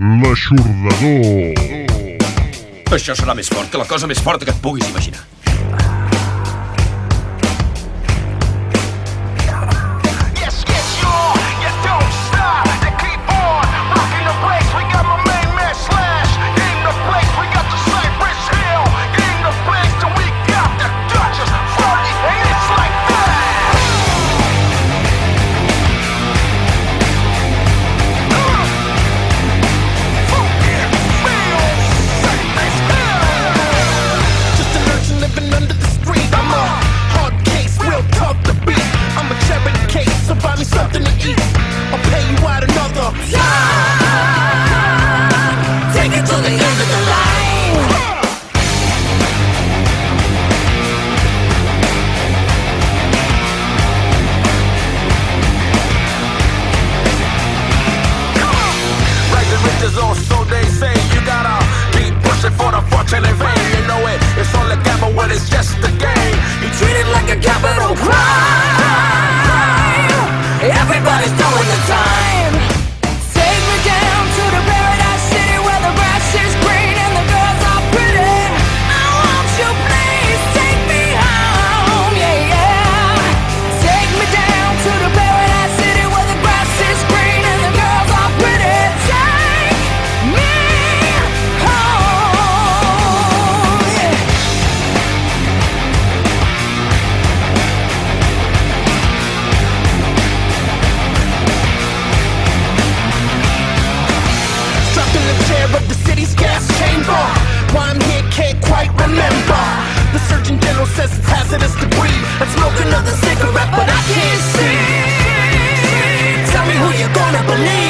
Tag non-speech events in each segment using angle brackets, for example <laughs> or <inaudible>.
L'aixordador. Això serà més fort que la cosa més forta que et puguis imaginar. hazardous debris, breathe and smoke another cigarette, but I can't see. Tell me who you're gonna believe.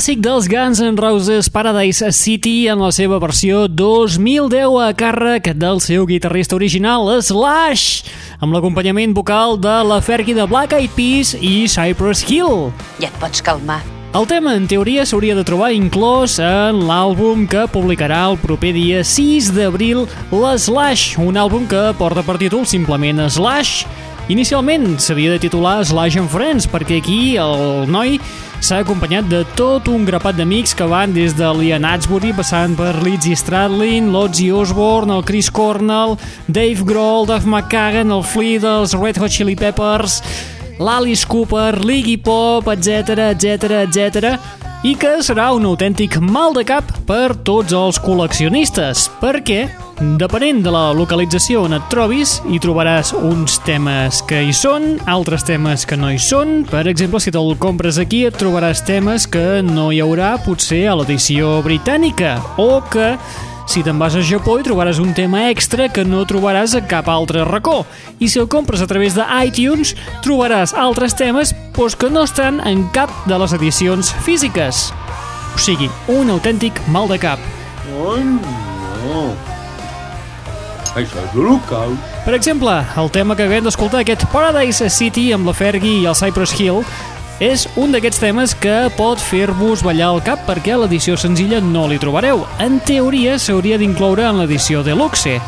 Clàssic dels Guns N' Roses Paradise City en la seva versió 2010 a càrrec del seu guitarrista original Slash amb l'acompanyament vocal de la Fergie de Black Eyed Peas i Cypress Hill. Ja et pots calmar. El tema, en teoria, s'hauria de trobar inclòs en l'àlbum que publicarà el proper dia 6 d'abril l'Slash, un àlbum que porta per títol simplement Slash. Inicialment s'havia de titular Slash and Friends, perquè aquí el noi s'ha acompanyat de tot un grapat d'amics que van des de Liam Hatsbury, passant per Lizzy Stradlin, l'Ozzy Osbourne, el Chris Cornell, Dave Grohl, Duff McKagan, el Flea dels Red Hot Chili Peppers, l'Alice Cooper, l'Iggy Pop, etc etc etc i que serà un autèntic mal de cap per tots els col·leccionistes, perquè, depenent de la localització on et trobis, hi trobaràs uns temes que hi són, altres temes que no hi són. Per exemple, si te'l compres aquí, et trobaràs temes que no hi haurà potser a l'edició britànica, o que si te'n vas a Japó hi trobaràs un tema extra que no trobaràs a cap altre racó. I si el compres a través de iTunes, trobaràs altres temes doncs, que no estan en cap de les edicions físiques. O sigui, un autèntic mal de cap. Ai, no. Això és local. Per exemple, el tema que acabem d'escoltar, aquest Paradise City amb la Fergie i el Cypress Hill, és un d'aquests temes que pot fer-vos ballar el cap perquè a l'edició senzilla no li trobareu. En teoria s'hauria d'incloure en l'edició Deluxe.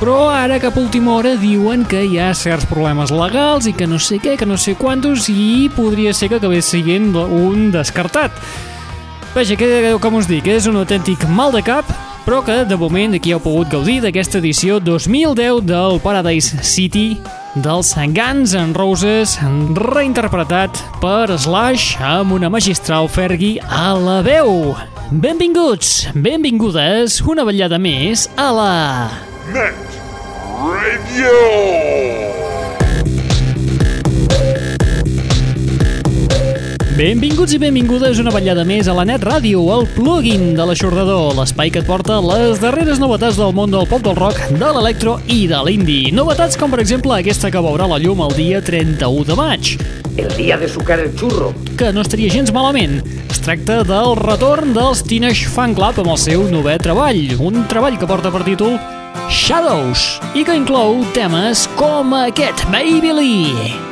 Però ara cap última hora diuen que hi ha certs problemes legals i que no sé què, que no sé quantos i podria ser que acabés sent un descartat. Vaja, que, com us dic, és un autèntic mal de cap, però que de moment aquí heu pogut gaudir d'aquesta edició 2010 del Paradise City dels Guns N' Roses reinterpretat per Slash amb una magistral Fergie a la veu. Benvinguts, benvingudes, una ballada més a la... Net Radio. Benvinguts i benvingudes una ballada més a la Net Ràdio, el plugin de l'aixordador, l'espai que et porta les darreres novetats del món del pop del rock, de l'electro i de l'indie. Novetats com, per exemple, aquesta que veurà la llum el dia 31 de maig, El día de sucar el churro. que no estaria gens malament. Es tracta del retorn dels Teenage Fan Club amb el seu novè treball, un treball que porta per títol Shadows, i que inclou temes com aquest, Baby Lee.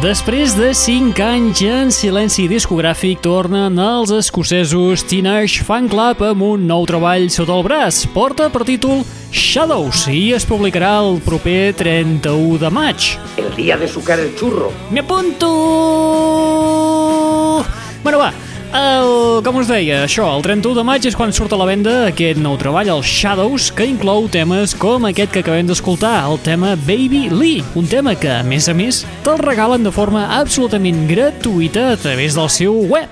Després de 5 anys en silenci discogràfic, tornen els escocesos Teenage Fan Club amb un nou treball sota el braç. Porta per títol Shadows i es publicarà el proper 31 de maig. El día de sucar el churro. Me apunto! Bueno, va, el, com us deia, això, el 31 de maig és quan surt a la venda aquest nou treball, el Shadows, que inclou temes com aquest que acabem d'escoltar, el tema Baby Lee, un tema que, a més a més, te'l regalen de forma absolutament gratuïta a través del seu web.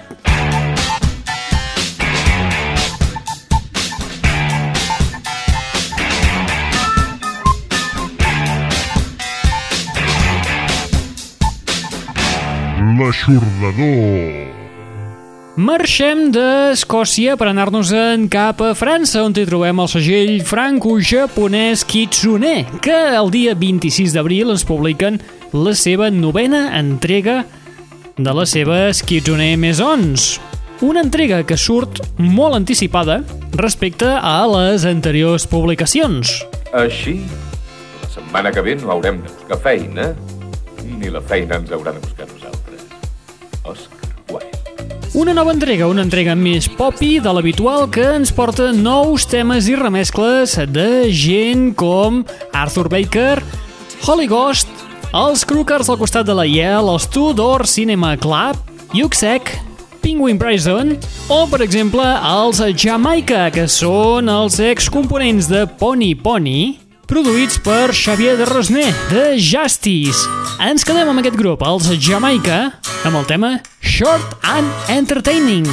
L'aixordador. Marxem d'Escòcia per anar-nos-en cap a França, on hi trobem el segell franco-japonès Kitsune, que el dia 26 d'abril ens publiquen la seva novena entrega de les seves Kitsune Maisons. Una entrega que surt molt anticipada respecte a les anteriors publicacions. Així, la setmana que ve no haurem de buscar feina, ni la feina ens haurà de buscar nosaltres. Wilde. Una nova entrega, una entrega més popi de l'habitual que ens porta nous temes i remescles de gent com Arthur Baker, Holy Ghost, els Crookers al costat de la Yale, els Tudor Cinema Club, Yuxek, Penguin Bryson o, per exemple, els Jamaica, que són els excomponents de Pony Pony, produïts per Xavier de Rosner, de Justice. Ens quedem amb aquest grup, els Jamaica, amb el tema Short and Entertaining.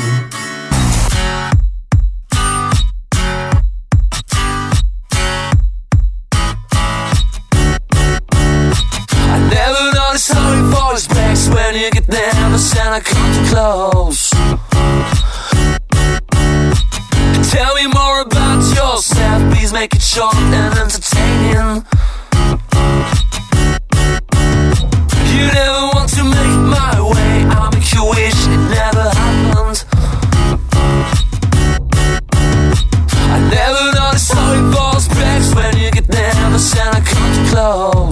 I when you get close. Tell me more about yourself, please make it short and entertaining. Oh.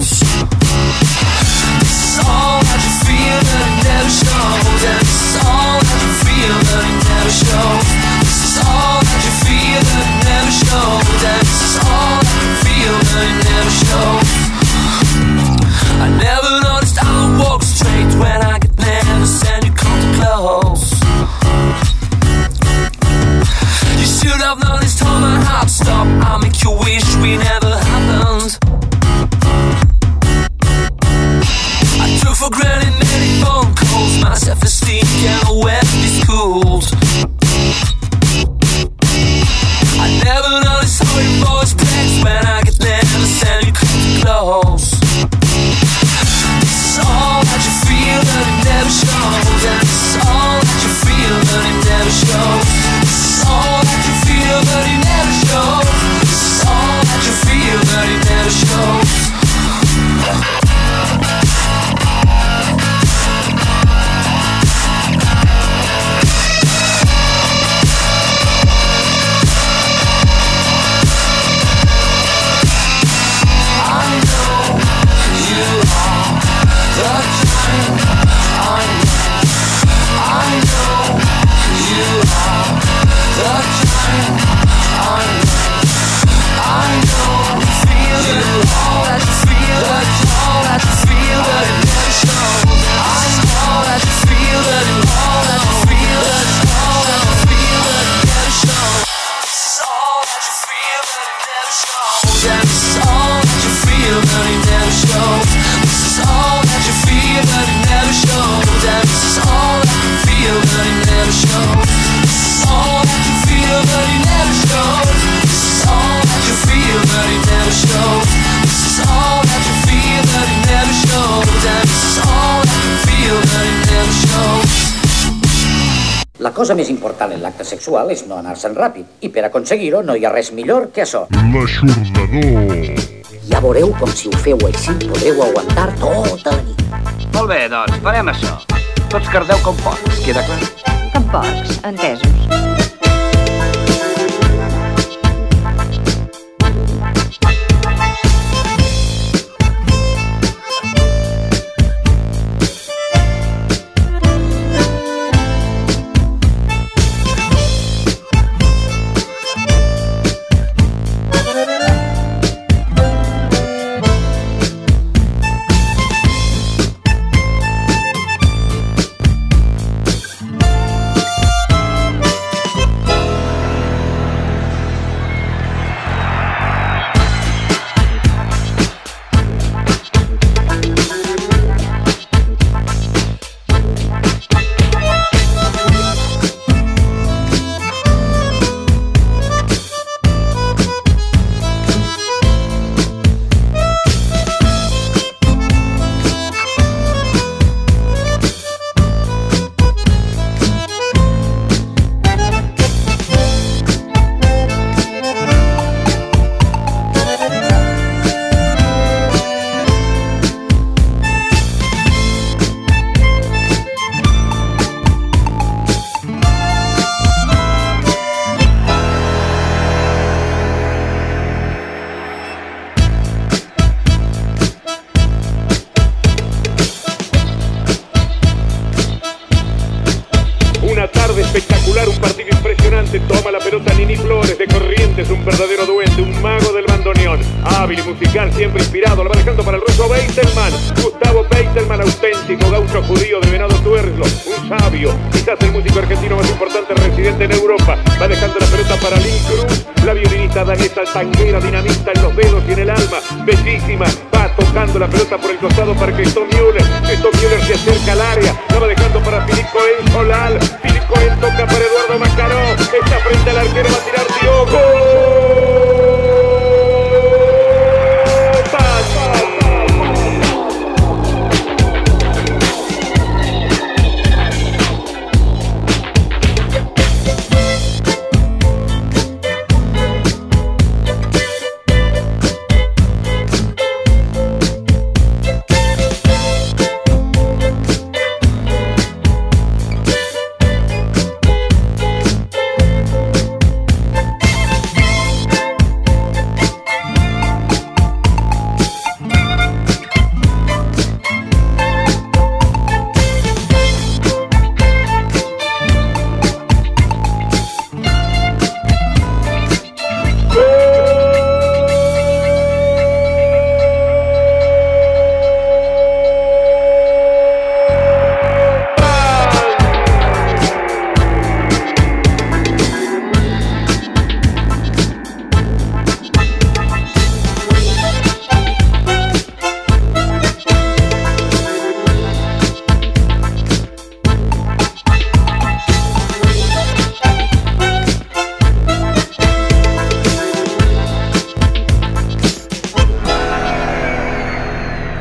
La cosa més important en l'acte sexual és no anar-se'n ràpid, i per aconseguir-ho no hi ha res millor que això. L'aixordador. Ja veureu com si ho feu així podreu aguantar tota la nit. Molt bé, doncs, farem això. Tots cardeu com porcs, queda clar? Com porcs, entesos. de Corrientes, un verdadero duende, un mago del Hábil y musical, siempre inspirado, lo va dejando para el ruso Beitelman. Gustavo Beitelman, auténtico gaucho judío de Venado Tuerlo, un sabio, quizás el músico argentino más importante residente en Europa. Va dejando la pelota para Lynn Cruz, la violinista danesa tanguera, dinamista en los dedos y en el alma, bellísima. Va tocando la pelota por el costado para Cristo Müller. Cristo Müller se acerca al área, la va dejando para Filip Cohen Solal. Filip toca para Eduardo Macaró, está frente al arquero, va a tirar Diogo.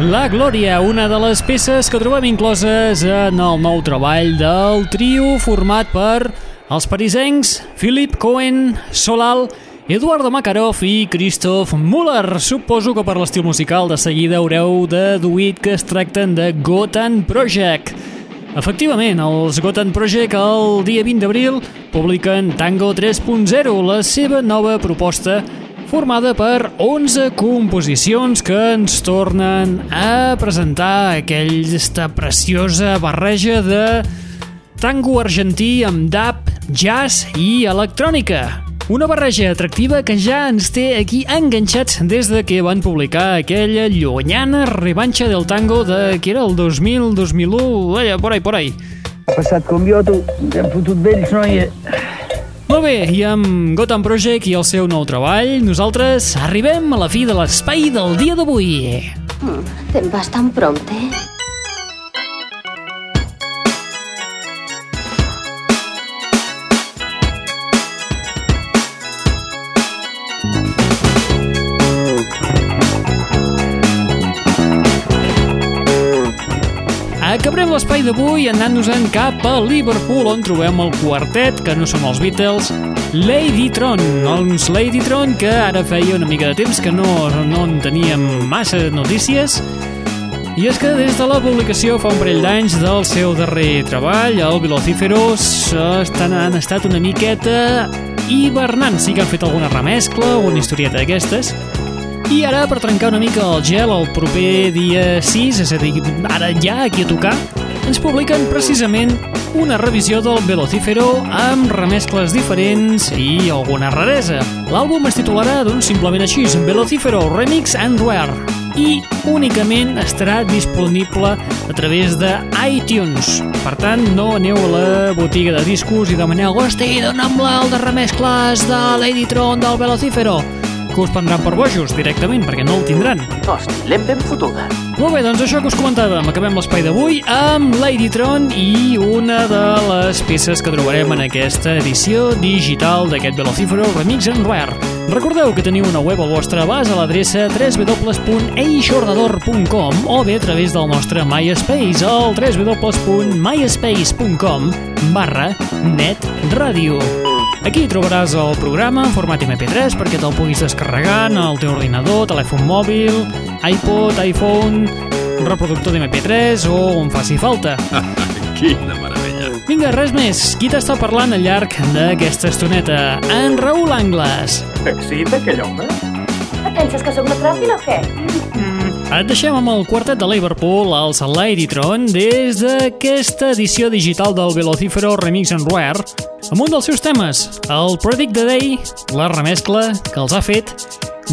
La Glòria, una de les peces que trobem incloses en el nou treball del trio format per els parisencs Philip Cohen, Solal, Eduardo Makarov i Christoph Müller. Suposo que per l'estil musical de seguida haureu deduït que es tracten de Gotan Project. Efectivament, els Gotan Project el dia 20 d'abril publiquen Tango 3.0, la seva nova proposta formada per 11 composicions que ens tornen a presentar aquesta preciosa barreja de tango argentí amb dub, jazz i electrònica. Una barreja atractiva que ja ens té aquí enganxats des de que van publicar aquella llunyana revanxa del tango de, que era el 2000, 2001, allà, por ahí, por ahí. Ha passat com jo, tu, hem fotut vells, noia. Molt bé, i amb Gotham Project i el seu nou treball, nosaltres arribem a la fi de l'espai del dia d'avui. Mm, Te'n vas tan prompte? Acabarem d'avui anant-nos-en cap a Liverpool, on trobem el quartet, que no són els Beatles, Ladytron, uns Ladytron que ara feia una mica de temps que no, no en teníem massa notícies, i és que des de la publicació fa un parell d'anys del seu darrer treball, el Velocíferos, estan, han estat una miqueta hibernant. Sí que han fet alguna remescla, alguna historieta d'aquestes, i ara, per trencar una mica el gel, el proper dia 6, és a dir, ara ja aquí a tocar, ens publiquen precisament una revisió del Velocífero amb remescles diferents i alguna raresa. L'àlbum es titularà, doncs, simplement així, Velocífero Remix and Rare i únicament estarà disponible a través de iTunes. Per tant, no aneu a la botiga de discos i demaneu «Hosti, dona'm-la el de remescles de Ladytron del Velocífero!» Que us prendran per bojos directament, perquè no el tindran. Hosti, l'hem ben fotuda. Molt bé, doncs això que us comentàvem. Acabem l'espai d'avui amb Ladytron i una de les peces que trobarem en aquesta edició digital d'aquest Velocífero Remix and Rare. Recordeu que teniu una web al vostre abast a l'adreça www.eixordador.com o bé a través del nostre MySpace al www.myspace.com barra netradio. Aquí trobaràs el programa en format MP3 perquè te'l puguis descarregar en el teu ordinador, telèfon mòbil, iPod, iPhone, reproductor d'MP3 o on faci falta. <laughs> Quina meravella. Vinga, res més. Qui t'està parlant al llarg d'aquesta estoneta? En Raül Angles. Excita aquell home? Et penses que sóc una tràfila o què? Et deixem amb el quartet de Liverpool, els Ladytron, des d'aquesta edició digital del Velocífero Remix and Rare, amb un dels seus temes, el Predict the Day, la remescla que els ha fet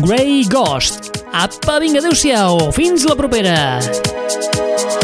Grey Ghost. Apa, vinga, adeu-siau, fins la propera! L'aixordador.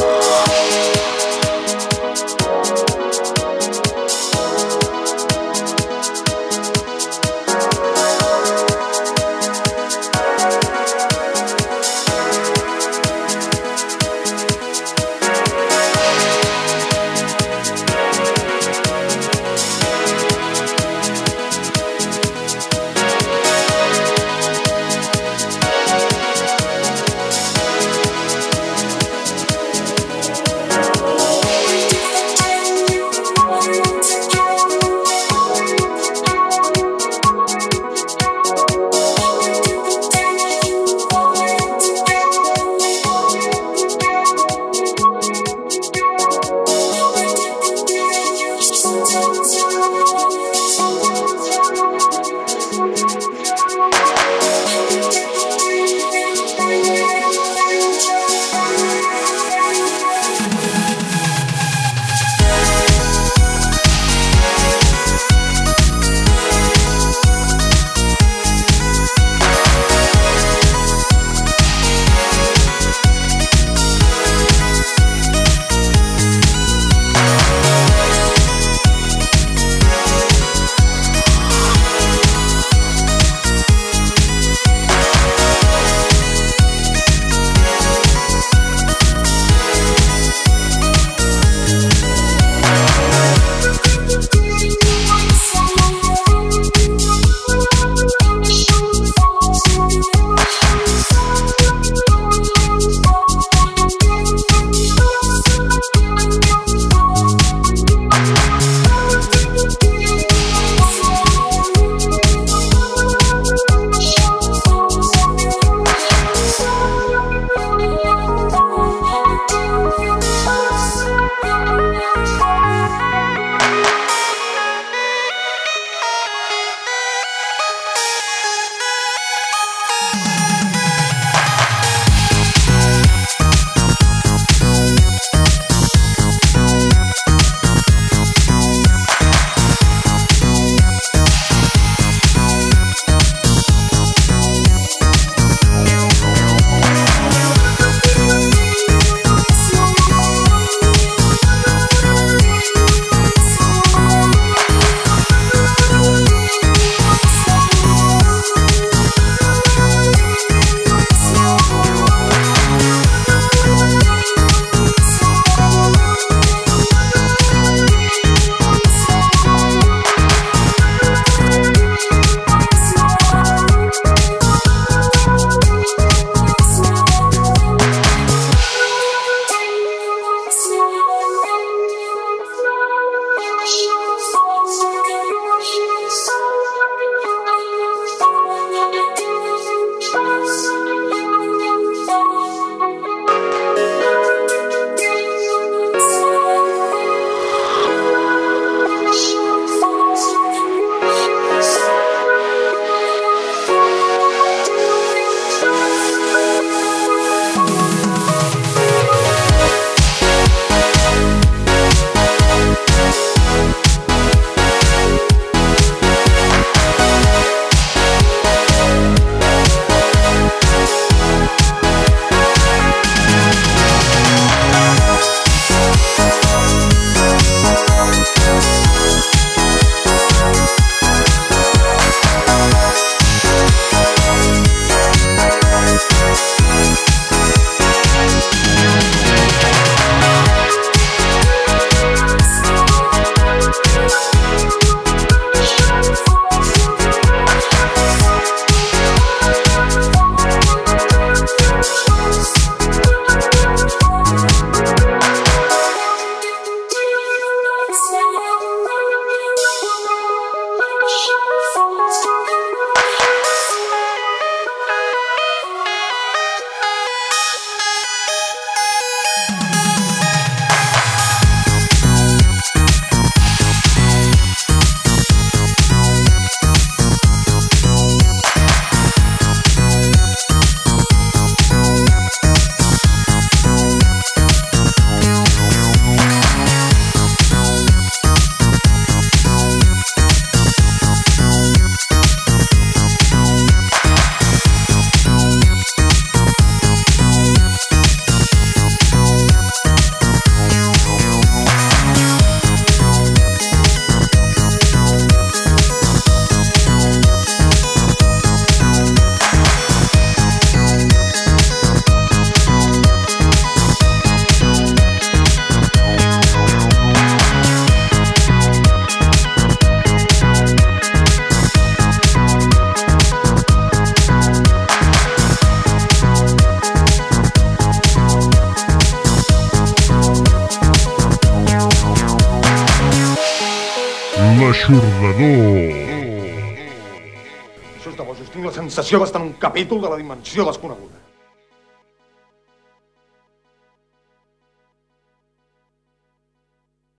Capítol de la dimensió desconeguda.